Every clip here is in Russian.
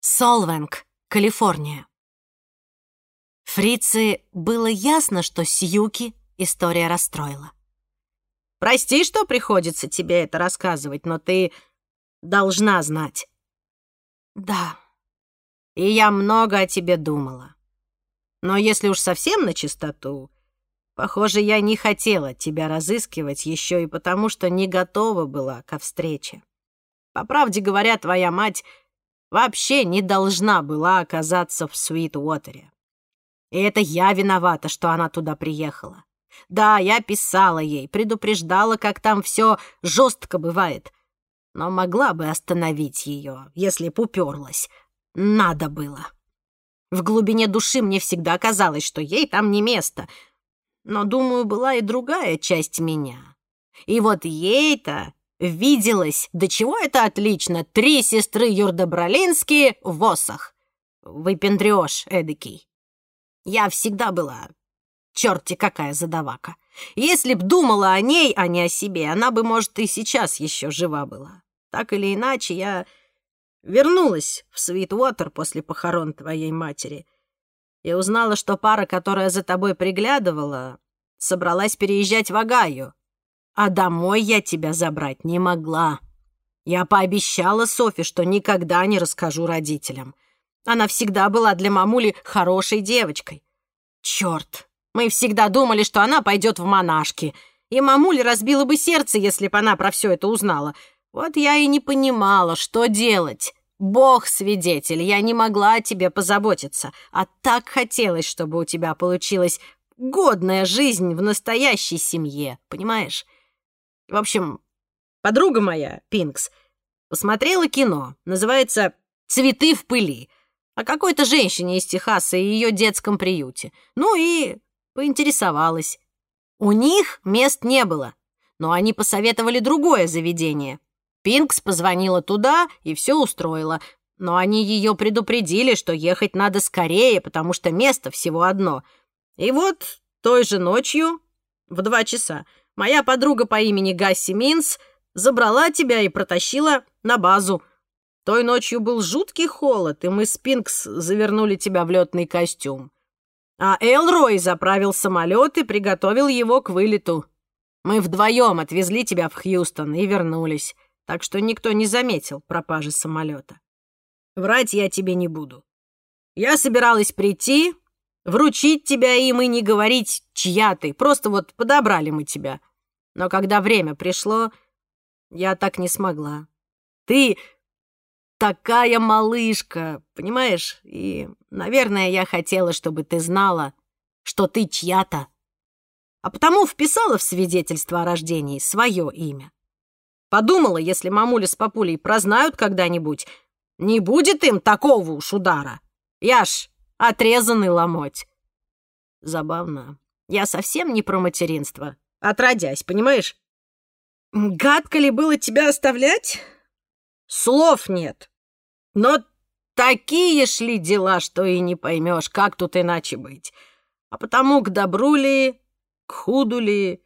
Солвенг, Калифорния. Фрицы было ясно, что Сьюки история расстроила. «Прости, что приходится тебе это рассказывать, но ты должна знать». «Да». «И я много о тебе думала. Но если уж совсем на чистоту, похоже, я не хотела тебя разыскивать еще и потому, что не готова была ко встрече. По правде говоря, твоя мать вообще не должна была оказаться в Свит-Уотере. И это я виновата, что она туда приехала. Да, я писала ей, предупреждала, как там все жестко бывает. Но могла бы остановить ее, если б уперлась. Надо было. В глубине души мне всегда казалось, что ей там не место. Но, думаю, была и другая часть меня. И вот ей-то виделось, до чего это отлично, три сестры Юрдобролинские в осах. Выпендрёж эдакий. Я всегда была черти какая задавака. Если б думала о ней, а не о себе, она бы, может, и сейчас еще жива была. Так или иначе, я вернулась в Свитвотер после похорон твоей матери и узнала, что пара, которая за тобой приглядывала, собралась переезжать в Агаю, а домой я тебя забрать не могла. Я пообещала Софи, что никогда не расскажу родителям. Она всегда была для мамули хорошей девочкой. Черт, мы всегда думали, что она пойдет в монашки, и мамуле разбила бы сердце, если бы она про все это узнала. Вот я и не понимала, что делать. Бог свидетель, я не могла о тебе позаботиться, а так хотелось, чтобы у тебя получилась годная жизнь в настоящей семье, понимаешь? В общем, подруга моя, Пинкс, посмотрела кино, называется «Цветы в пыли», о какой-то женщине из Техаса и ее детском приюте. Ну и поинтересовалась. У них мест не было, но они посоветовали другое заведение. Пинкс позвонила туда и все устроила, но они ее предупредили, что ехать надо скорее, потому что место всего одно. И вот той же ночью, в два часа, моя подруга по имени Гасси Минс забрала тебя и протащила на базу. Той ночью был жуткий холод, и мы с Пинкс завернули тебя в летный костюм. А Элрой заправил самолет и приготовил его к вылету. Мы вдвоем отвезли тебя в Хьюстон и вернулись, так что никто не заметил пропажи самолета. Врать я тебе не буду. Я собиралась прийти, вручить тебя им и не говорить, чья ты. Просто вот подобрали мы тебя. Но когда время пришло, я так не смогла. Ты такая малышка, понимаешь? И, наверное, я хотела, чтобы ты знала, что ты чья-то. А потому вписала в свидетельство о рождении свое имя. Подумала, если мамуля с папулей прознают когда-нибудь, не будет им такого уж удара. Я ж отрезанный ломоть. Забавно. Я совсем не про материнство. Отродясь, понимаешь? Гадко ли было тебя оставлять? Слов нет. Но такие шли дела, что и не поймешь, как тут иначе быть. А потому к добру ли, к худу ли,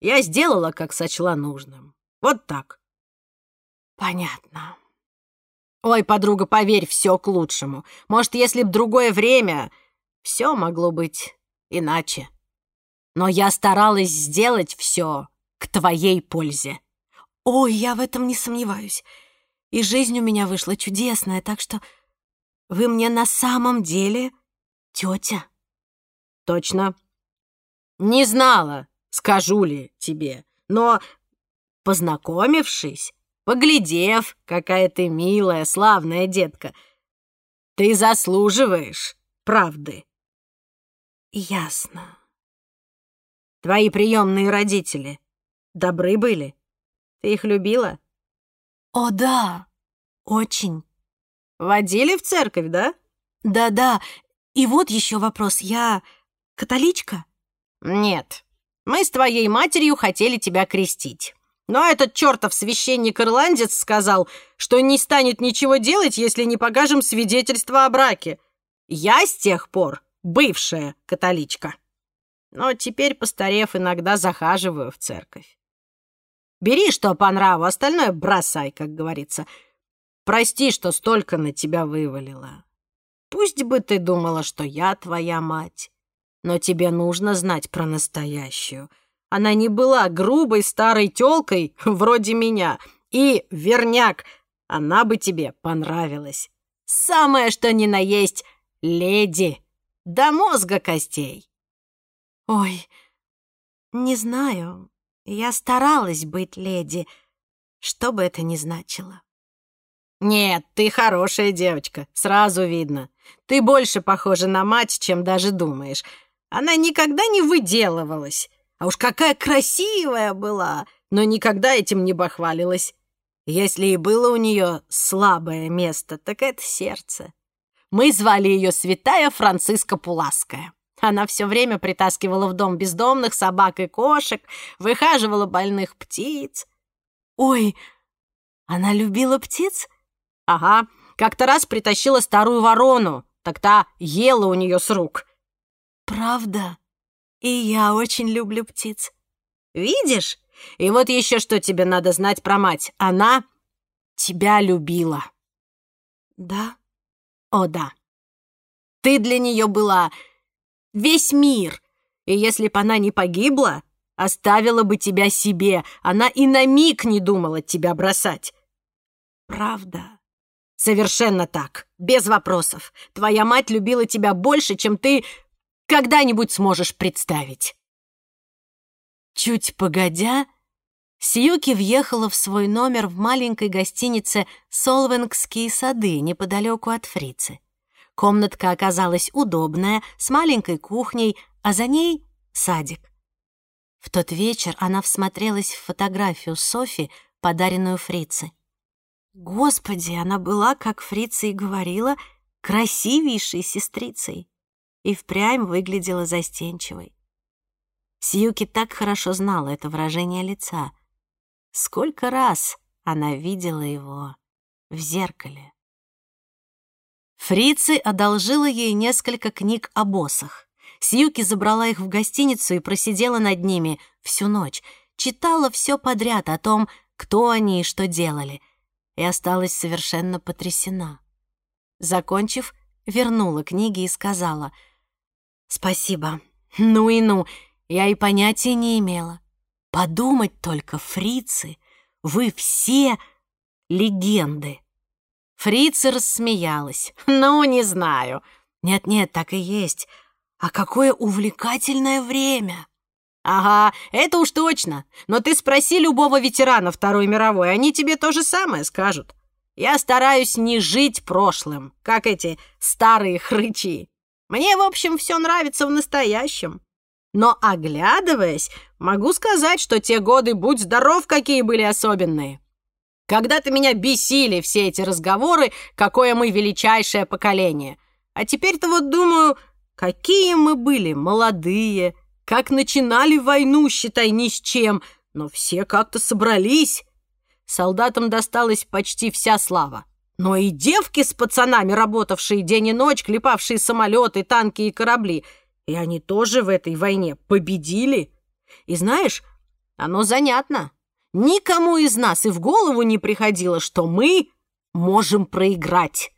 я сделала, как сочла нужным. Вот так. Понятно. Ой, подруга, поверь, все к лучшему. Может, если б другое время, все могло быть иначе. Но я старалась сделать все к твоей пользе. Ой, я в этом не сомневаюсь. И жизнь у меня вышла чудесная, так что вы мне на самом деле тетя. Точно. Не знала, скажу ли тебе, но, познакомившись, поглядев, какая ты милая, славная детка, ты заслуживаешь правды. Ясно. Твои приемные родители добры были? Ты их любила? «О, да, очень». «Водили в церковь, да?» «Да-да. И вот еще вопрос. Я католичка?» «Нет. Мы с твоей матерью хотели тебя крестить. Но этот чертов священник-ирландец сказал, что не станет ничего делать, если не покажем свидетельство о браке. Я с тех пор бывшая католичка. Но теперь, постарев, иногда захаживаю в церковь. Бери, что по нраву, остальное бросай, как говорится. Прости, что столько на тебя вывалила. Пусть бы ты думала, что я твоя мать, но тебе нужно знать про настоящую. Она не была грубой старой тёлкой вроде меня. И, верняк, она бы тебе понравилась. Самое что ни на есть леди, до мозга костей. Ой, не знаю. Я старалась быть леди, что бы это ни значило. Нет, ты хорошая девочка, сразу видно. Ты больше похожа на мать, чем даже думаешь. Она никогда не выделывалась. А уж какая красивая была, но никогда этим не бахвалилась. Если и было у нее слабое место, так это сердце. Мы звали ее Святая Франциска Пулаская. Она все время притаскивала в дом бездомных собак и кошек, выхаживала больных птиц. Ой, она любила птиц? Ага, как-то раз притащила старую ворону, так та ела у нее с рук. Правда? И я очень люблю птиц. Видишь? И вот еще что тебе надо знать про мать. Она тебя любила. Да? О, да. Ты для нее была весь мир. И если б она не погибла, оставила бы тебя себе. Она и на миг не думала тебя бросать. Правда? Совершенно так, без вопросов. Твоя мать любила тебя больше, чем ты когда-нибудь сможешь представить. Чуть погодя, Сьюки въехала в свой номер в маленькой гостинице «Солвенгские сады» неподалеку от Фрицы. Комнатка оказалась удобная, с маленькой кухней, а за ней — садик. В тот вечер она всмотрелась в фотографию Софи, подаренную Фрице. Господи, она была, как Фрица и говорила, красивейшей сестрицей и впрямь выглядела застенчивой. Сьюки так хорошо знала это выражение лица. Сколько раз она видела его в зеркале. Фрицы одолжила ей несколько книг о боссах. Сьюки забрала их в гостиницу и просидела над ними всю ночь. Читала все подряд о том, кто они и что делали, и осталась совершенно потрясена. Закончив, вернула книги и сказала — «Спасибо. Ну и ну, я и понятия не имела. Подумать только, фрицы, вы все легенды». Фрица рассмеялась. «Ну, не знаю. Нет-нет, так и есть. А какое увлекательное время!» «Ага, это уж точно. Но ты спроси любого ветерана Второй мировой, они тебе то же самое скажут. Я стараюсь не жить прошлым, как эти старые хрычи. Мне, в общем, все нравится в настоящем. Но, оглядываясь, могу сказать, что те годы, будь здоров, какие были особенные. Когда-то меня бесили все эти разговоры, какое мы величайшее поколение. А теперь-то вот думаю, какие мы были молодые, как начинали войну, считай, ни с чем, но все как-то собрались. Солдатам досталась почти вся слава. Но и девки с пацанами, работавшие день и ночь, клепавшие самолеты, танки и корабли, и они тоже в этой войне победили. И знаешь, оно занятно. Никому из нас и в голову не приходило, что мы можем проиграть.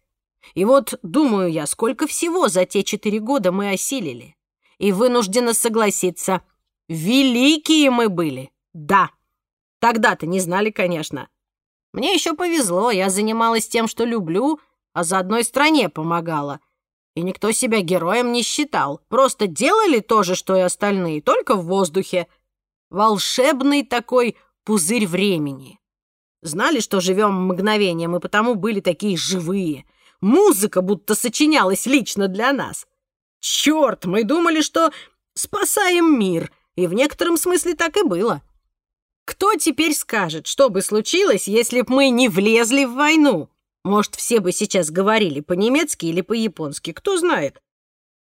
И вот думаю я, сколько всего за те четыре года мы осилили. И вынуждена согласиться, великие мы были, да. Тогда-то не знали, конечно. Мне еще повезло, я занималась тем, что люблю, а за одной стране помогала. И никто себя героем не считал. Просто делали то же, что и остальные, только в воздухе. Волшебный такой пузырь времени. Знали, что живем мгновением, и потому были такие живые. Музыка будто сочинялась лично для нас. Черт, мы думали, что спасаем мир, и в некотором смысле так и было. Кто теперь скажет, что бы случилось, если б мы не влезли в войну? Может, все бы сейчас говорили по-немецки или по-японски, кто знает.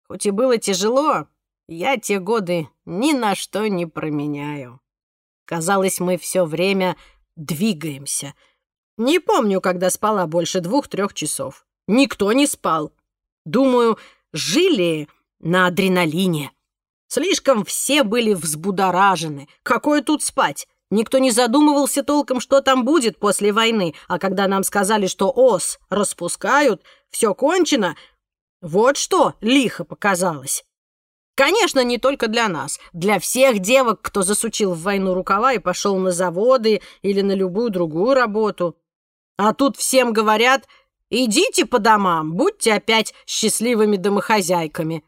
Хоть и было тяжело, я те годы ни на что не променяю. Казалось, мы все время двигаемся. Не помню, когда спала больше двух-трех часов. Никто не спал. Думаю, жили на адреналине. Слишком все были взбудоражены. Какое тут спать? Никто не задумывался толком, что там будет после войны, а когда нам сказали, что ОС распускают, все кончено, вот что лихо показалось. Конечно, не только для нас, для всех девок, кто засучил в войну рукава и пошел на заводы или на любую другую работу. А тут всем говорят, идите по домам, будьте опять счастливыми домохозяйками.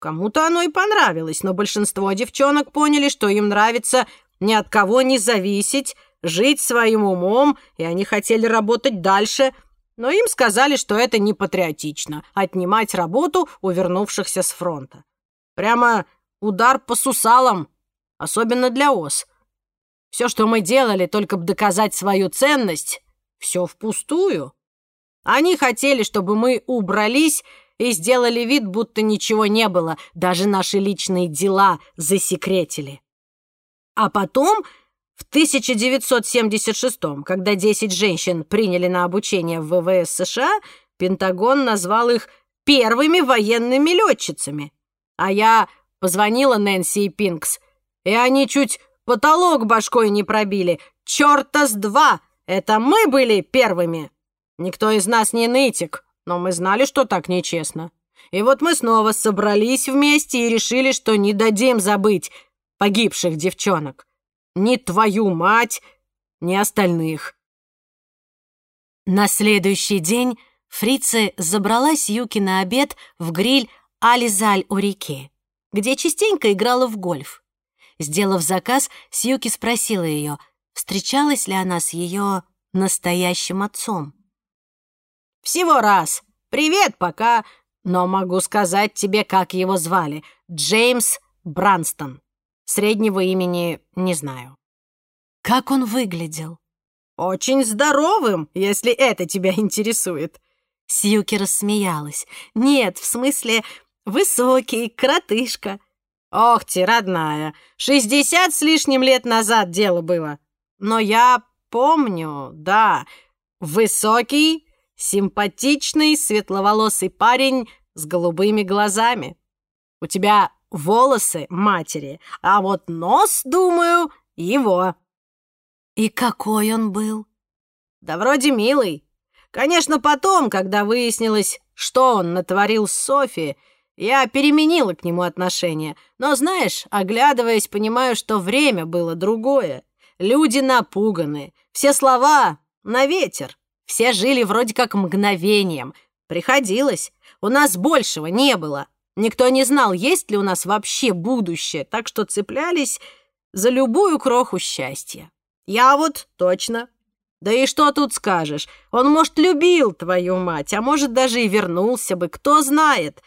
Кому-то оно и понравилось, но большинство девчонок поняли, что им нравится ни от кого не зависеть, жить своим умом, и они хотели работать дальше, но им сказали, что это не патриотично — отнимать работу у вернувшихся с фронта. Прямо удар по сусалам, особенно для ос. Все, что мы делали, только бы доказать свою ценность, все впустую. Они хотели, чтобы мы убрались и сделали вид, будто ничего не было, даже наши личные дела засекретили. А потом, в 1976 когда 10 женщин приняли на обучение в ВВС США, Пентагон назвал их первыми военными летчицами. А я позвонила Нэнси и Пинкс, и они чуть потолок башкой не пробили. Чёрта с два! Это мы были первыми! Никто из нас не нытик, но мы знали, что так нечестно. И вот мы снова собрались вместе и решили, что не дадим забыть погибших девчонок. Ни твою мать, ни остальных. На следующий день фрицы забралась Юки на обед в гриль Ализаль у реки, где частенько играла в гольф. Сделав заказ, Сьюки спросила ее, встречалась ли она с ее настоящим отцом. «Всего раз. Привет, пока. Но могу сказать тебе, как его звали. Джеймс Бранстон. Среднего имени не знаю. Как он выглядел? Очень здоровым, если это тебя интересует. Сьюки рассмеялась. Нет, в смысле, высокий, коротышка. Ох ты, родная, шестьдесят с лишним лет назад дело было. Но я помню, да, высокий, симпатичный, светловолосый парень с голубыми глазами. У тебя волосы матери, а вот нос, думаю, его». «И какой он был?» «Да вроде милый. Конечно, потом, когда выяснилось, что он натворил с Софи, я переменила к нему отношение. Но, знаешь, оглядываясь, понимаю, что время было другое. Люди напуганы, все слова на ветер. Все жили вроде как мгновением. Приходилось. У нас большего не было. Никто не знал, есть ли у нас вообще будущее, так что цеплялись за любую кроху счастья. Я вот точно. Да и что тут скажешь? Он, может, любил твою мать, а может, даже и вернулся бы, кто знает.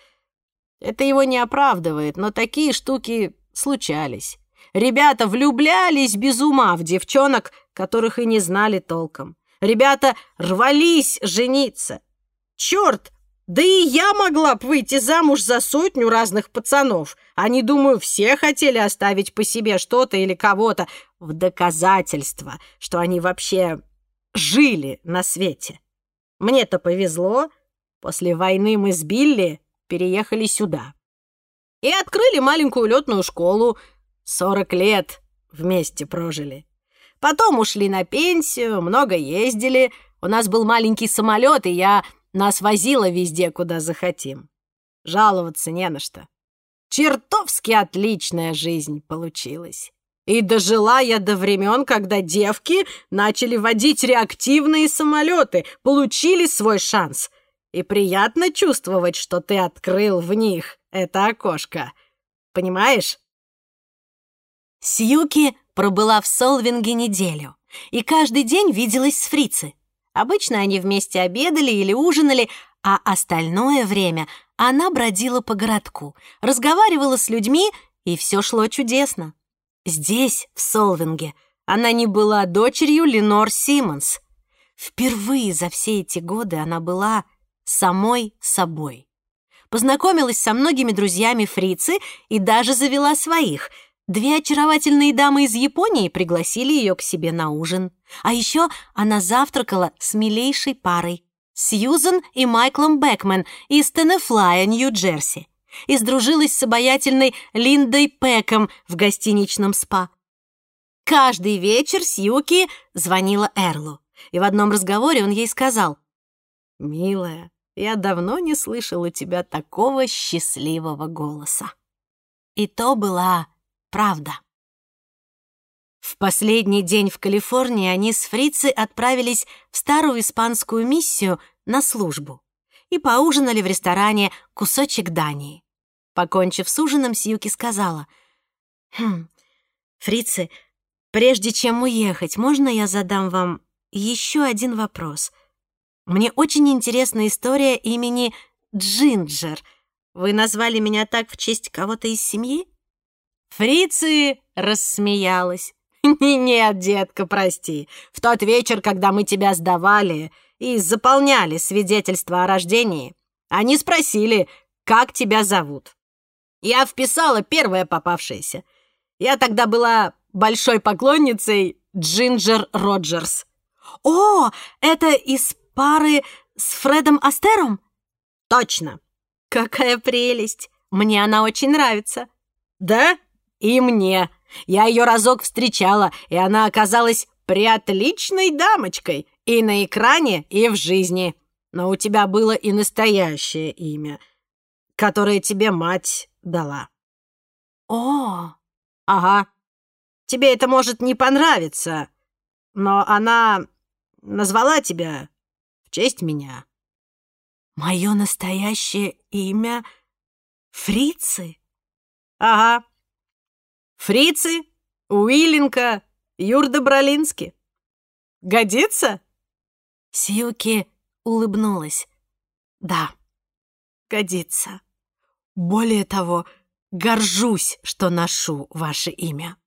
Это его не оправдывает, но такие штуки случались. Ребята влюблялись без ума в девчонок, которых и не знали толком. Ребята рвались жениться. Черт, да и я могла б выйти замуж за сотню разных пацанов. Они, думаю, все хотели оставить по себе что-то или кого-то в доказательство, что они вообще жили на свете. Мне-то повезло. После войны мы с Билли переехали сюда. И открыли маленькую летную школу. Сорок лет вместе прожили. Потом ушли на пенсию, много ездили. У нас был маленький самолет, и я нас возила везде, куда захотим. Жаловаться не на что. Чертовски отличная жизнь получилась. И дожила я до времен, когда девки начали водить реактивные самолеты, получили свой шанс. И приятно чувствовать, что ты открыл в них это окошко. Понимаешь? Сьюки пробыла в Солвинге неделю и каждый день виделась с фрицы. Обычно они вместе обедали или ужинали, а остальное время она бродила по городку, разговаривала с людьми, и все шло чудесно. Здесь, в Солвинге, она не была дочерью Ленор Симмонс. Впервые за все эти годы она была самой собой. Познакомилась со многими друзьями фрицы и даже завела своих — Две очаровательные дамы из Японии пригласили ее к себе на ужин. А еще она завтракала с милейшей парой Сьюзен и Майклом Бекмен из Теннефлая, Нью-Джерси, и сдружилась с обаятельной Линдой Пеком в гостиничном спа. каждый вечер Сьюки звонила Эрлу. И в одном разговоре он ей сказал, «Милая, я давно не слышал у тебя такого счастливого голоса». И то была правда. В последний день в Калифорнии они с Фрицей отправились в старую испанскую миссию на службу и поужинали в ресторане «Кусочек Дании». Покончив с ужином, Сьюки сказала, «Хм, Фрицы, прежде чем уехать, можно я задам вам еще один вопрос? Мне очень интересна история имени Джинджер. Вы назвали меня так в честь кого-то из семьи?» Фрицы рассмеялась. «Нет, детка, прости. В тот вечер, когда мы тебя сдавали и заполняли свидетельство о рождении, они спросили, как тебя зовут. Я вписала первое попавшееся. Я тогда была большой поклонницей Джинджер Роджерс. «О, это из пары с Фредом Астером?» «Точно». «Какая прелесть! Мне она очень нравится». «Да? И мне. Я ее разок встречала, и она оказалась приотличной дамочкой и на экране, и в жизни. Но у тебя было и настоящее имя, которое тебе мать дала». «О!» «Ага. Тебе это может не понравиться, но она назвала тебя честь меня». «Мое настоящее имя Фрицы?» «Ага. Фрицы, Уиленко, Юрда Бролински. Годится?» Сьюки улыбнулась. «Да, годится. Более того, горжусь, что ношу ваше имя».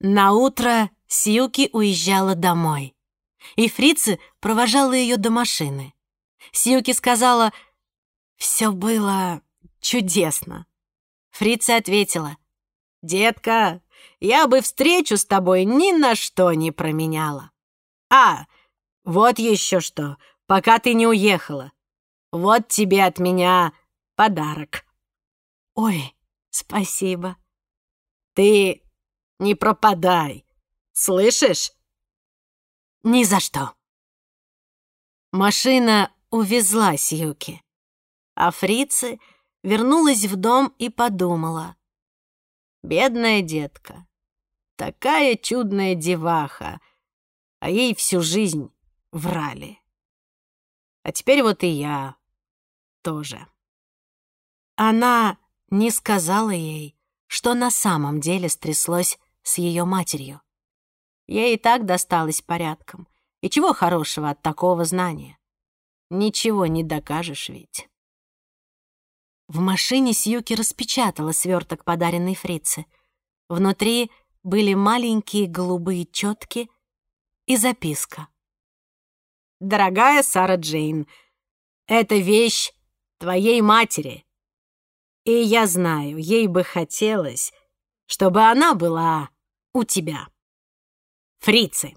На утро Сьюки уезжала домой, и Фрицы провожала ее до машины. Сьюки сказала, «Все было чудесно». Фрица ответила, «Детка, я бы встречу с тобой ни на что не променяла. А, вот еще что, пока ты не уехала. Вот тебе от меня подарок». «Ой, спасибо». «Ты не пропадай, слышишь?» «Ни за что». Машина увезла Сьюки, а Фрицы вернулась в дом и подумала. Бедная детка. Такая чудная деваха, а ей всю жизнь врали. А теперь вот и я тоже. Она не сказала ей, что на самом деле стряслось с ее матерью. Ей и так досталось порядком. И чего хорошего от такого знания? Ничего не докажешь ведь. В машине Сьюки распечатала сверток, подаренный Фрице. Внутри были маленькие голубые четки и записка. «Дорогая Сара Джейн, это вещь твоей матери. И я знаю, ей бы хотелось, чтобы она была у тебя. Фрицы».